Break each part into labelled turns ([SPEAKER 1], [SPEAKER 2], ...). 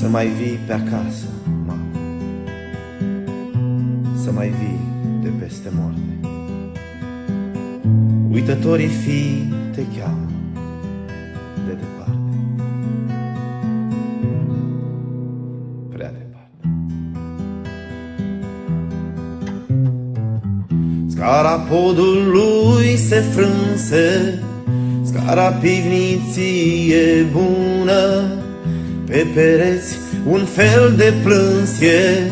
[SPEAKER 1] Să mai vii pe acasă, mamă. Să mai vii de peste moarte. Uitătorii fii te cheamă de departe. Prea departe. Scara podului se frânse Scara pivniții e bună Pe pereți un fel de plâns e.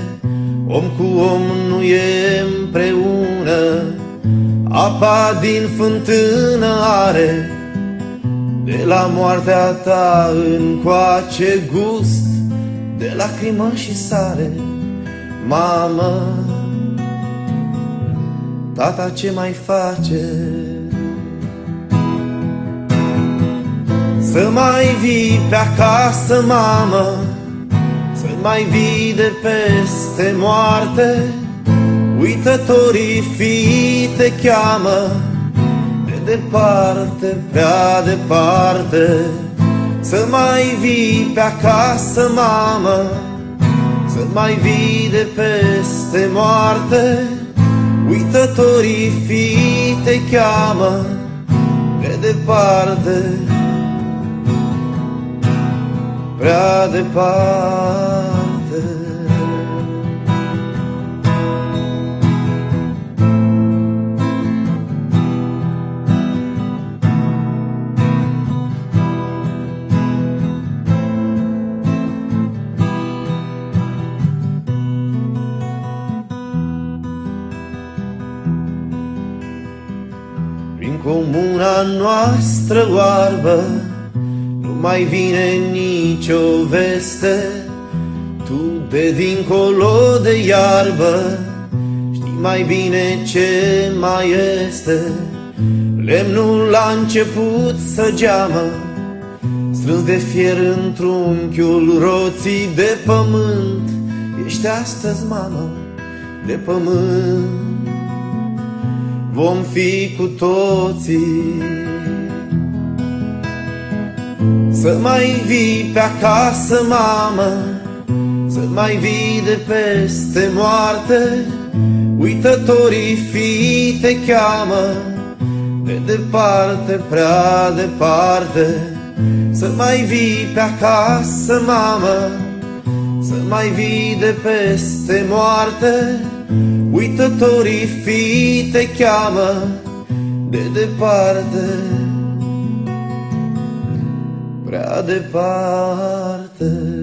[SPEAKER 1] Om cu om nu e împreună Apa din fântână are. De la moartea ta încoace gust De lacrimă și sare. Mamă Tata ce mai face? Să mai vii pe acasă, mamă. Să mai vii de peste moarte. Uitătorii fii te cheamă. De departe, prea departe. Să mai vii pe acasă, mamă. Să mai vii de peste moarte. Uitătorii fii te cheamă. De departe Prea departe. Prin comuna noastră oarbă Nu mai vine nicio veste. Tu de dincolo de iarbă Știi mai bine ce mai este. Lemnul la început să geamă Strâns de fier într-unchiul roții de pământ. Ești astăzi, mamă, de pământ. Vom fi cu toții Să mai vii pe acasă, mamă Să mai vii de peste moarte. Uitătorii fii te cheamă De departe, prea departe. Să mai vii pe acasă, mamă Să mai vii de peste moarte. Uitătorii fii te cheamă de departe, prea departe.